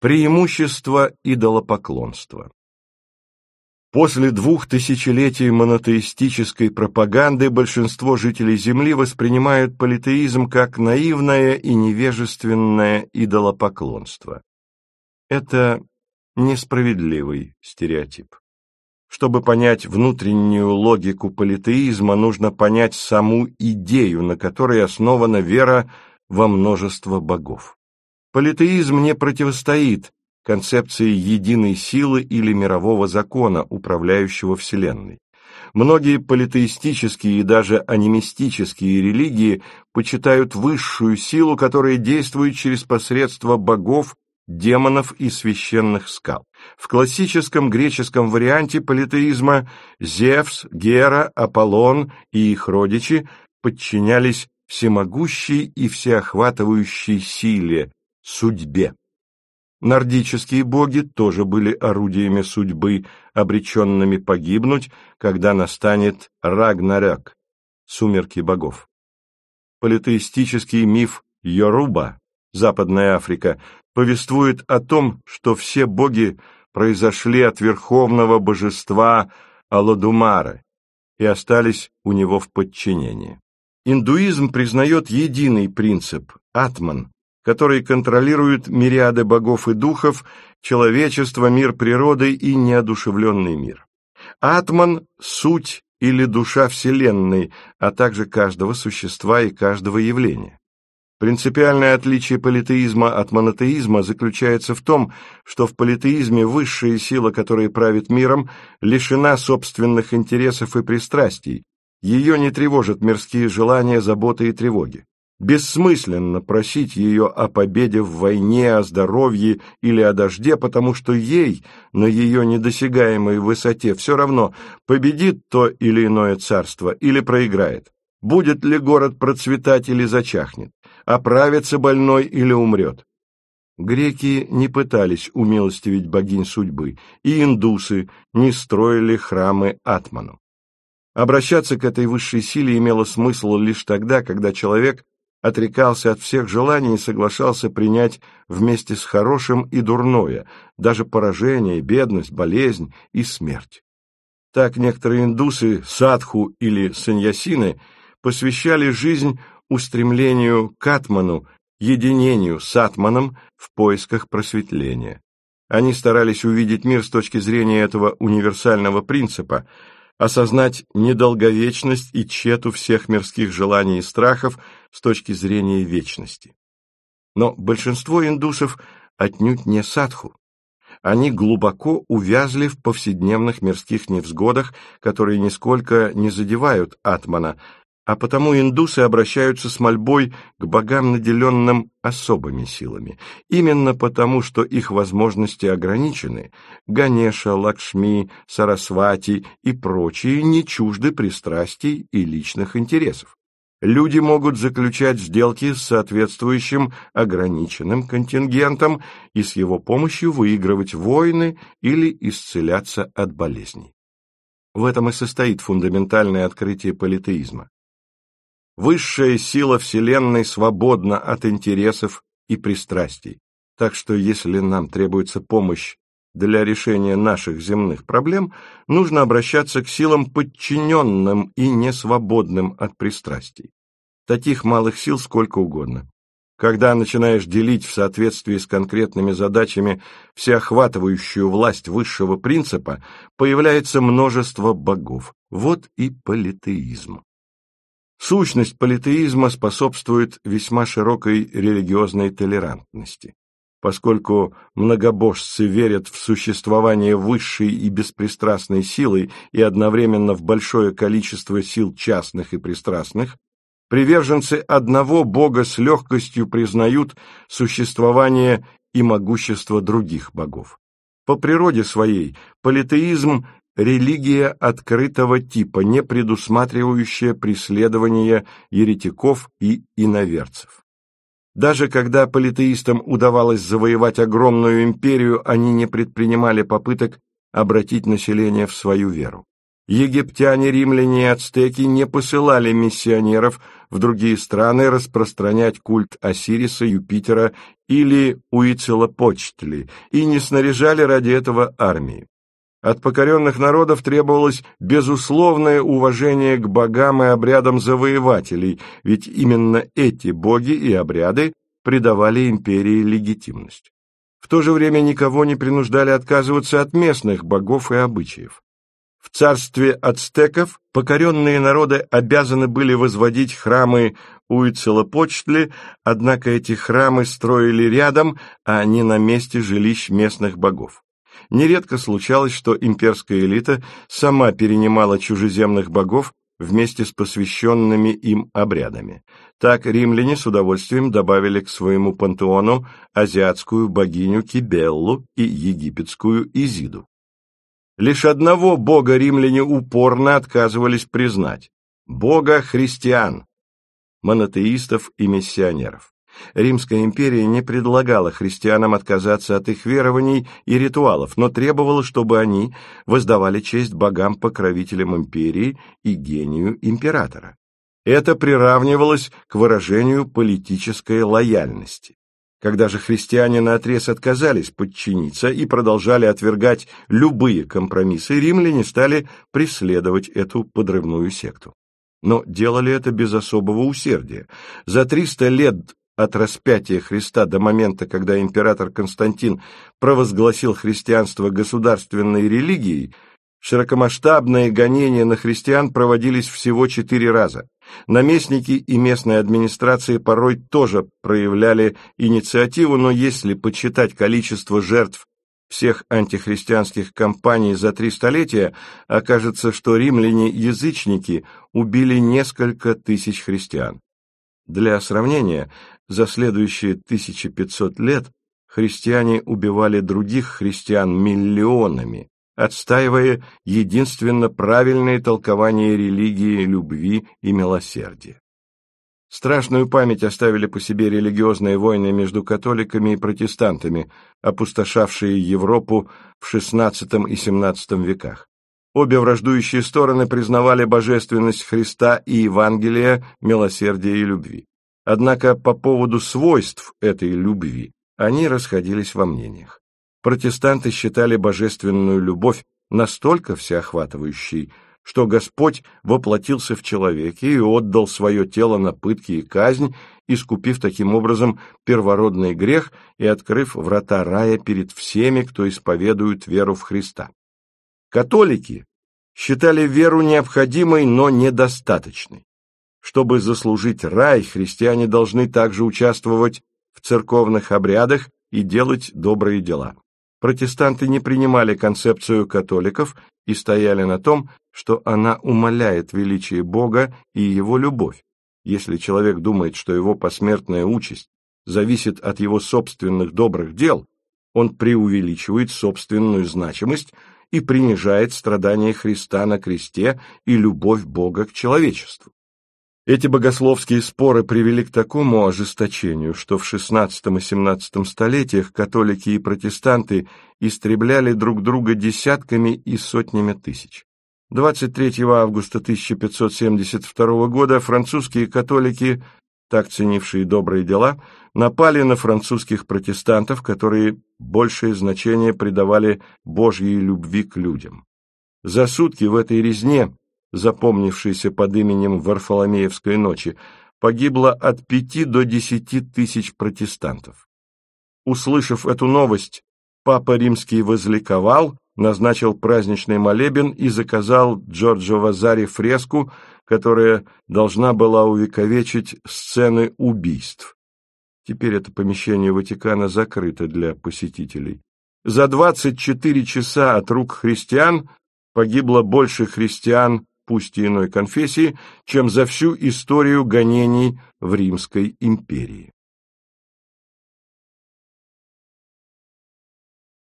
Преимущество идолопоклонства После двух тысячелетий монотеистической пропаганды большинство жителей Земли воспринимают политеизм как наивное и невежественное идолопоклонство. Это несправедливый стереотип. Чтобы понять внутреннюю логику политеизма, нужно понять саму идею, на которой основана вера во множество богов. Политеизм не противостоит концепции единой силы или мирового закона, управляющего Вселенной. Многие политеистические и даже анимистические религии почитают высшую силу, которая действует через посредство богов, демонов и священных скал. В классическом греческом варианте политеизма Зевс, Гера, Аполлон и их родичи подчинялись всемогущей и всеохватывающей силе, судьбе. Нордические боги тоже были орудиями судьбы, обреченными погибнуть, когда настанет Рагнарёк, сумерки богов. Политеистический миф Йоруба, Западная Африка, повествует о том, что все боги произошли от верховного божества Алодумары и остались у него в подчинении. Индуизм признает единый принцип – атман, который контролирует мириады богов и духов, человечество, мир природы и неодушевленный мир. Атман – суть или душа Вселенной, а также каждого существа и каждого явления. Принципиальное отличие политеизма от монотеизма заключается в том, что в политеизме высшая сила, которая правит миром, лишена собственных интересов и пристрастий, ее не тревожат мирские желания, заботы и тревоги. Бессмысленно просить ее о победе в войне, о здоровье или о дожде, потому что ей, на ее недосягаемой высоте, все равно, победит то или иное царство или проиграет. Будет ли город процветать или зачахнет, оправится больной или умрет. Греки не пытались умилостивить богинь судьбы, и индусы не строили храмы Атману. Обращаться к этой высшей силе имело смысл лишь тогда, когда человек отрекался от всех желаний и соглашался принять вместе с хорошим и дурное, даже поражение, бедность, болезнь и смерть. Так некоторые индусы, садху или саньясины, посвящали жизнь устремлению к атману, единению с атманом в поисках просветления. Они старались увидеть мир с точки зрения этого универсального принципа – осознать недолговечность и тщету всех мирских желаний и страхов с точки зрения вечности. Но большинство индусов отнюдь не садху. Они глубоко увязли в повседневных мирских невзгодах, которые нисколько не задевают атмана, а потому индусы обращаются с мольбой к богам, наделенным особыми силами. Именно потому, что их возможности ограничены, Ганеша, Лакшми, Сарасвати и прочие не чужды пристрастий и личных интересов. Люди могут заключать сделки с соответствующим ограниченным контингентом и с его помощью выигрывать войны или исцеляться от болезней. В этом и состоит фундаментальное открытие политеизма. Высшая сила Вселенной свободна от интересов и пристрастий. Так что если нам требуется помощь для решения наших земных проблем, нужно обращаться к силам подчиненным и несвободным от пристрастий. Таких малых сил сколько угодно. Когда начинаешь делить в соответствии с конкретными задачами всеохватывающую власть высшего принципа, появляется множество богов. Вот и политеизм. Сущность политеизма способствует весьма широкой религиозной толерантности. Поскольку многобожцы верят в существование высшей и беспристрастной силы и одновременно в большое количество сил частных и пристрастных, приверженцы одного бога с легкостью признают существование и могущество других богов. По природе своей политеизм религия открытого типа, не предусматривающая преследование еретиков и иноверцев. Даже когда политеистам удавалось завоевать огромную империю, они не предпринимали попыток обратить население в свою веру. Египтяне, римляне и ацтеки не посылали миссионеров в другие страны распространять культ Осириса, Юпитера или Уицелопочтли и не снаряжали ради этого армии. От покоренных народов требовалось безусловное уважение к богам и обрядам завоевателей, ведь именно эти боги и обряды придавали империи легитимность. В то же время никого не принуждали отказываться от местных богов и обычаев. В царстве ацтеков покоренные народы обязаны были возводить храмы Уицелопочтли, однако эти храмы строили рядом, а не на месте жилищ местных богов. Нередко случалось, что имперская элита сама перенимала чужеземных богов вместе с посвященными им обрядами. Так римляне с удовольствием добавили к своему пантеону азиатскую богиню Кибеллу и египетскую Изиду. Лишь одного бога римляне упорно отказывались признать – бога христиан, монотеистов и миссионеров. Римская империя не предлагала христианам отказаться от их верований и ритуалов, но требовала, чтобы они воздавали честь богам-покровителям империи и гению императора. Это приравнивалось к выражению политической лояльности. Когда же христиане наотрез отказались подчиниться и продолжали отвергать любые компромиссы, римляне стали преследовать эту подрывную секту. Но делали это без особого усердия. За 300 лет от распятия Христа до момента, когда император Константин провозгласил христианство государственной религией, широкомасштабные гонения на христиан проводились всего четыре раза. Наместники и местные администрации порой тоже проявляли инициативу, но если подсчитать количество жертв всех антихристианских кампаний за три столетия, окажется, что римляне-язычники убили несколько тысяч христиан. Для сравнения, за следующие 1500 лет христиане убивали других христиан миллионами, отстаивая единственно правильное толкование религии, любви и милосердия. Страшную память оставили по себе религиозные войны между католиками и протестантами, опустошавшие Европу в XVI и XVII веках. Обе враждующие стороны признавали божественность Христа и Евангелия, милосердия и любви. Однако по поводу свойств этой любви они расходились во мнениях. Протестанты считали божественную любовь настолько всеохватывающей, что Господь воплотился в человеке и отдал свое тело на пытки и казнь, искупив таким образом первородный грех и открыв врата рая перед всеми, кто исповедует веру в Христа. Католики считали веру необходимой, но недостаточной. Чтобы заслужить рай, христиане должны также участвовать в церковных обрядах и делать добрые дела. Протестанты не принимали концепцию католиков и стояли на том, что она умаляет величие Бога и его любовь. Если человек думает, что его посмертная участь зависит от его собственных добрых дел, он преувеличивает собственную значимость и принижает страдания Христа на кресте и любовь Бога к человечеству. Эти богословские споры привели к такому ожесточению, что в XVI и XVII столетиях католики и протестанты истребляли друг друга десятками и сотнями тысяч. 23 августа 1572 года французские католики, так ценившие добрые дела, напали на французских протестантов, которые большее значение придавали Божьей любви к людям. За сутки в этой резне запомнившейся под именем Варфоломеевской ночи, погибло от пяти до десяти тысяч протестантов. Услышав эту новость, папа римский возликовал, назначил праздничный молебен и заказал Джорджо Вазари фреску, которая должна была увековечить сцены убийств. Теперь это помещение Ватикана закрыто для посетителей. За 24 часа от рук христиан погибло больше христиан пусть и иной конфессии, чем за всю историю гонений в Римской империи.